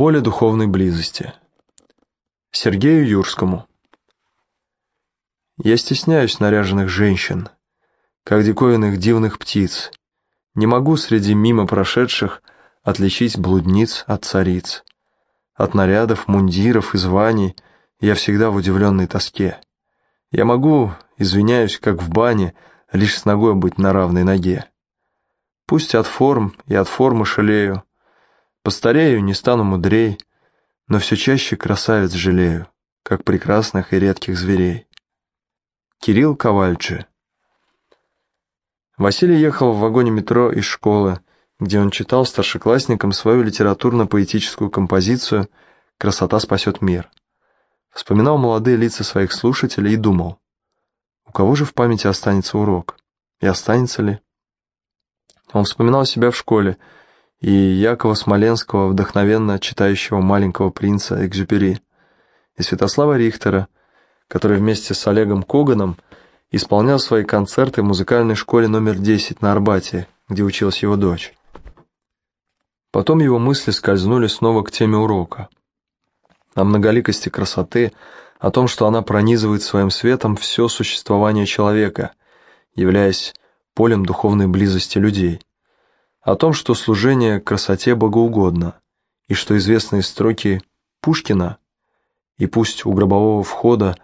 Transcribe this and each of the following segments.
Поле духовной близости. Сергею Юрскому. Я стесняюсь наряженных женщин, как диковинных дивных птиц. Не могу среди мимо прошедших отличить блудниц от цариц. От нарядов, мундиров и званий я всегда в удивленной тоске. Я могу, извиняюсь, как в бане, лишь с ногой быть на равной ноге. Пусть от форм и от формы шалею, Постарею, не стану мудрей, но все чаще красавиц жалею, как прекрасных и редких зверей. Кирилл Ковальчи Василий ехал в вагоне метро из школы, где он читал старшеклассникам свою литературно-поэтическую композицию «Красота спасет мир». Вспоминал молодые лица своих слушателей и думал, у кого же в памяти останется урок? И останется ли? Он вспоминал себя в школе, и Якова Смоленского, вдохновенно читающего «Маленького принца» Экзюпери, и Святослава Рихтера, который вместе с Олегом Коганом исполнял свои концерты в музыкальной школе номер 10 на Арбате, где училась его дочь. Потом его мысли скользнули снова к теме урока. О многоликости красоты, о том, что она пронизывает своим светом все существование человека, являясь полем духовной близости людей о том, что служение красоте богоугодно, и что известные строки Пушкина «И пусть у гробового входа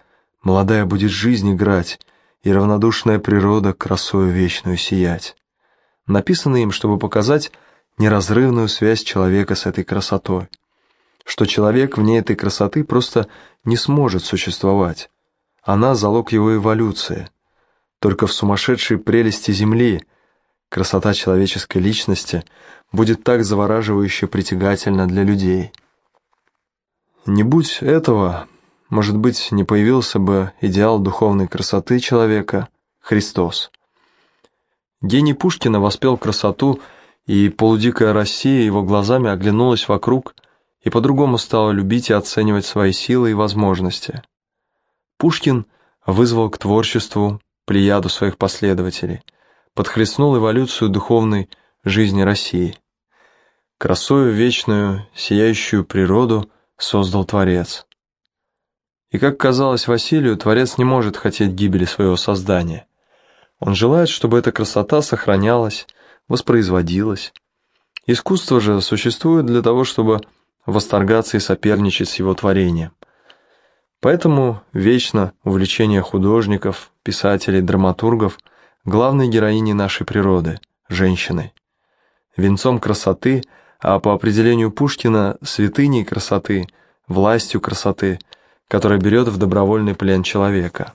молодая будет жизнь играть, и равнодушная природа красою вечную сиять», написаны им, чтобы показать неразрывную связь человека с этой красотой, что человек вне этой красоты просто не сможет существовать. Она – залог его эволюции. Только в сумасшедшей прелести Земли – красота человеческой личности будет так завораживающе притягательна для людей. Не будь этого, может быть, не появился бы идеал духовной красоты человека – Христос. Гений Пушкина воспел красоту, и полудикая Россия его глазами оглянулась вокруг и по-другому стала любить и оценивать свои силы и возможности. Пушкин вызвал к творчеству плеяду своих последователей – подхлестнул эволюцию духовной жизни России. Красою вечную, сияющую природу создал Творец. И как казалось Василию, Творец не может хотеть гибели своего создания. Он желает, чтобы эта красота сохранялась, воспроизводилась. Искусство же существует для того, чтобы восторгаться и соперничать с его творением. Поэтому вечно увлечение художников, писателей, драматургов – главной героиней нашей природы, женщины. Венцом красоты, а по определению Пушкина святыней красоты, властью красоты, которая берет в добровольный плен человека.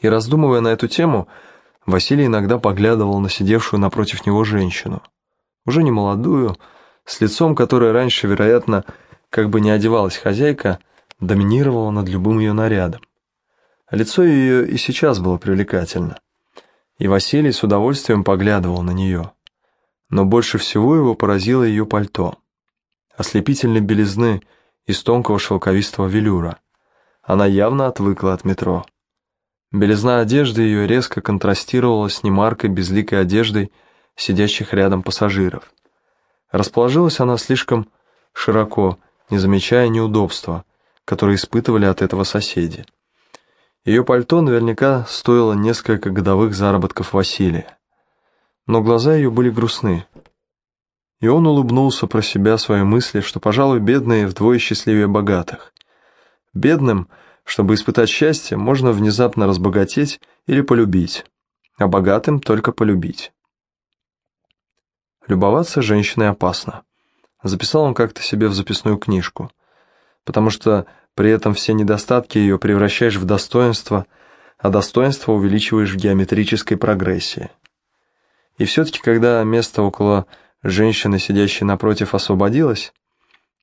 И раздумывая на эту тему, Василий иногда поглядывал на сидевшую напротив него женщину, уже не молодую, с лицом которой раньше, вероятно, как бы не одевалась хозяйка, доминировала над любым ее нарядом. Лицо ее и сейчас было привлекательно и Василий с удовольствием поглядывал на нее. Но больше всего его поразило ее пальто. Ослепительной белизны из тонкого шелковистого велюра. Она явно отвыкла от метро. Белизна одежды ее резко контрастировала с немаркой безликой одеждой сидящих рядом пассажиров. Расположилась она слишком широко, не замечая неудобства, которые испытывали от этого соседи. Ее пальто наверняка стоило несколько годовых заработков Василия. Но глаза ее были грустны. И он улыбнулся про себя своей мысли, что, пожалуй, бедные вдвое счастливее богатых. Бедным, чтобы испытать счастье, можно внезапно разбогатеть или полюбить, а богатым только полюбить. Любоваться женщиной опасно. Записал он как-то себе в записную книжку, потому что при этом все недостатки ее превращаешь в достоинство, а достоинство увеличиваешь в геометрической прогрессии. И все-таки, когда место около женщины, сидящей напротив, освободилось,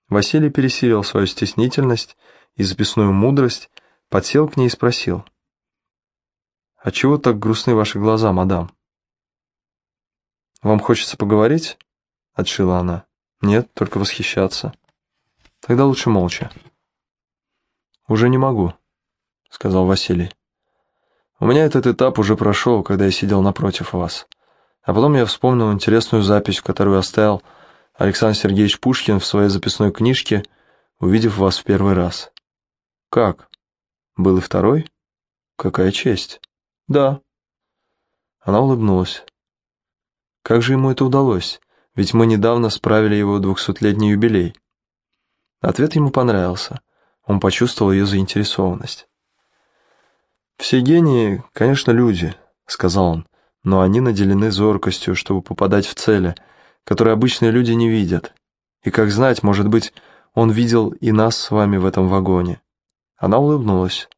Василий пересилил свою стеснительность и записную мудрость, подсел к ней и спросил. «А чего так грустны ваши глаза, мадам?» «Вам хочется поговорить?» — отшила она. «Нет, только восхищаться. Тогда лучше молча». «Уже не могу», — сказал Василий. «У меня этот этап уже прошел, когда я сидел напротив вас. А потом я вспомнил интересную запись, которую оставил Александр Сергеевич Пушкин в своей записной книжке, увидев вас в первый раз. Как? Был и второй? Какая честь. Да. Она улыбнулась. Как же ему это удалось? Ведь мы недавно справили его двухсотлетний юбилей. Ответ ему понравился. Он почувствовал ее заинтересованность. «Все гении, конечно, люди», — сказал он, «но они наделены зоркостью, чтобы попадать в цели, которые обычные люди не видят. И, как знать, может быть, он видел и нас с вами в этом вагоне». Она улыбнулась.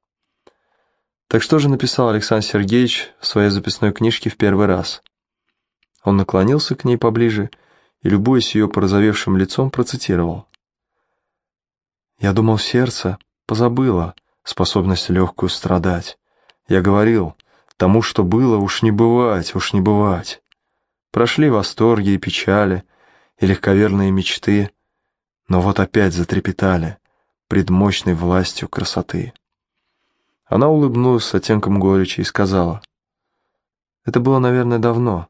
Так что же написал Александр Сергеевич в своей записной книжке в первый раз? Он наклонился к ней поближе и, любуясь ее порозовевшим лицом, процитировал. «Я думал, сердце позабыло способность легкую страдать. Я говорил, тому, что было, уж не бывать, уж не бывать. Прошли восторги и печали, и легковерные мечты, но вот опять затрепетали пред мощной властью красоты». Она улыбнулась с оттенком горечи и сказала, «Это было, наверное, давно».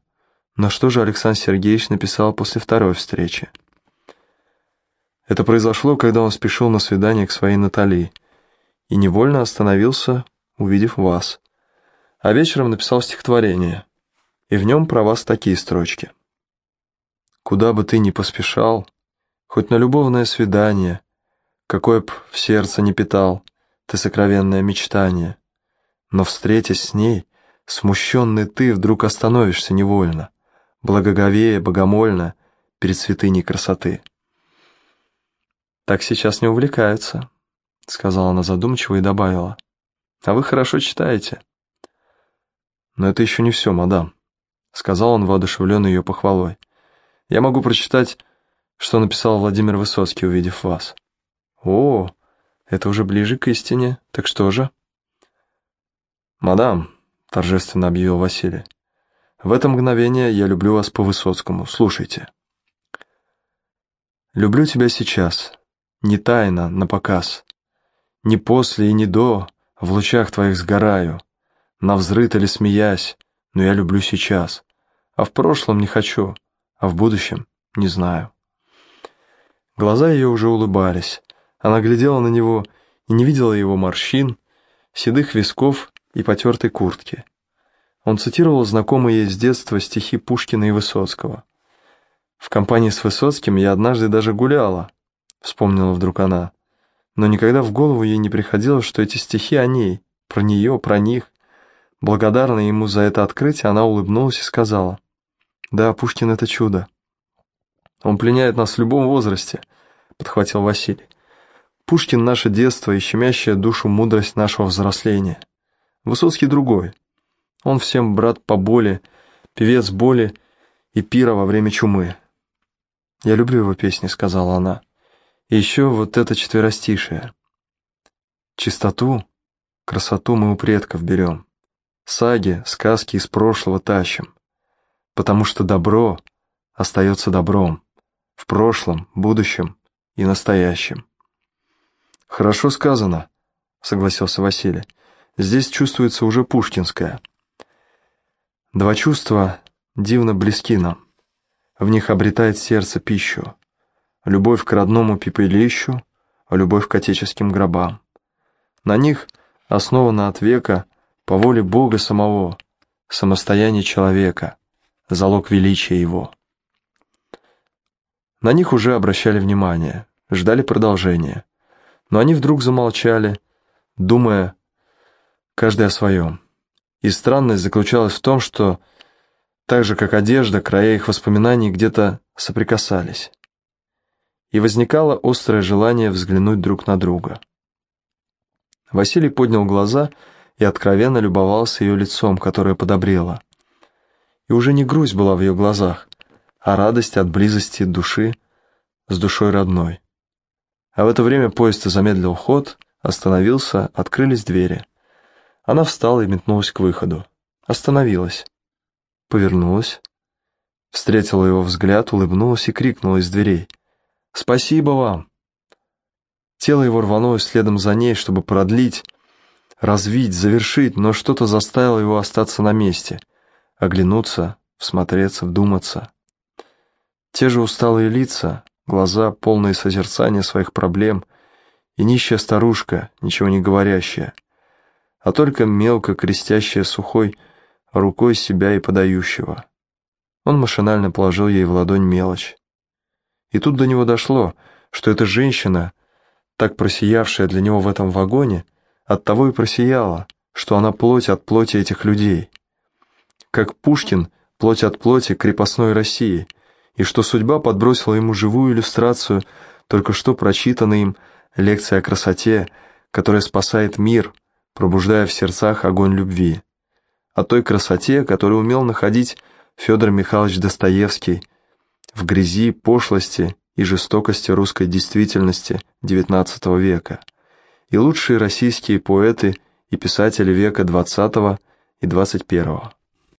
Но что же Александр Сергеевич написал после второй встречи? Это произошло, когда он спешил на свидание к своей Натали и невольно остановился, увидев вас. А вечером написал стихотворение, и в нем про вас такие строчки. «Куда бы ты ни поспешал, хоть на любовное свидание, какое б в сердце не питал ты сокровенное мечтание, но, встретясь с ней, смущенный ты вдруг остановишься невольно, благоговея, богомольно перед святыней красоты. «Так сейчас не увлекаются», — сказала она задумчиво и добавила. «А вы хорошо читаете». «Но это еще не все, мадам», — сказал он, воодушевленный ее похвалой. «Я могу прочитать, что написал Владимир Высоцкий, увидев вас». «О, это уже ближе к истине. Так что же?» «Мадам», — торжественно объявил Василий, в это мгновение я люблю вас по Высоцкому. Слушайте. Люблю тебя сейчас, не тайно, на показ. Не после и не до, в лучах твоих сгораю, на взрыт или смеясь, но я люблю сейчас. А в прошлом не хочу, а в будущем не знаю. Глаза ее уже улыбались. Она глядела на него и не видела его морщин, седых висков и потертой куртки. Он цитировал знакомые ей с детства стихи Пушкина и Высоцкого. «В компании с Высоцким я однажды даже гуляла», — вспомнила вдруг она. Но никогда в голову ей не приходило, что эти стихи о ней, про нее, про них. Благодарная ему за это открытие, она улыбнулась и сказала. «Да, Пушкин — это чудо. Он пленяет нас в любом возрасте», — подхватил Василий. «Пушкин — наше детство и щемящая душу мудрость нашего взросления. Высоцкий другой». Он всем брат по боли, певец боли и пира во время чумы. «Я люблю его песни», — сказала она. «И еще вот это четверостишее. Чистоту, красоту мы у предков берем, саги, сказки из прошлого тащим, потому что добро остается добром, в прошлом, будущем и настоящем». «Хорошо сказано», — согласился Василий. «Здесь чувствуется уже пушкинское». Два чувства дивно близки нам. В них обретает сердце пищу. Любовь к родному пепелищу, любовь к отеческим гробам. На них основано от века, по воле Бога самого, самостояние человека, залог величия его. На них уже обращали внимание, ждали продолжения, но они вдруг замолчали, думая каждый о своем. И странность заключалась в том, что так же, как одежда, края их воспоминаний где-то соприкасались. И возникало острое желание взглянуть друг на друга. Василий поднял глаза и откровенно любовался ее лицом, которое подобрело. И уже не грусть была в ее глазах, а радость от близости души с душой родной. А в это время поезд замедлил ход, остановился, открылись двери. Она встала и метнулась к выходу. Остановилась. Повернулась. Встретила его взгляд, улыбнулась и крикнула из дверей. «Спасибо вам!» Тело его рванулось следом за ней, чтобы продлить, развить, завершить, но что-то заставило его остаться на месте, оглянуться, всмотреться, вдуматься. Те же усталые лица, глаза, полные созерцания своих проблем, и нищая старушка, ничего не говорящая, а только мелко крестящая сухой рукой себя и подающего. Он машинально положил ей в ладонь мелочь. И тут до него дошло, что эта женщина, так просиявшая для него в этом вагоне, оттого и просияла, что она плоть от плоти этих людей. Как Пушкин, плоть от плоти крепостной России, и что судьба подбросила ему живую иллюстрацию, только что прочитанной им лекция о красоте, которая спасает мир, пробуждая в сердцах огонь любви. О той красоте, которую умел находить Федор Михайлович Достоевский в грязи, пошлости и жестокости русской действительности XIX века, и лучшие российские поэты и писатели века XX и XXI.